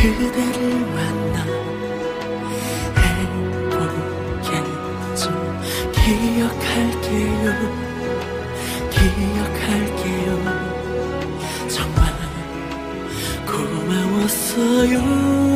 그대를 만나 행복해 기억할게요. 기억할게요. 정말 고마웠어요.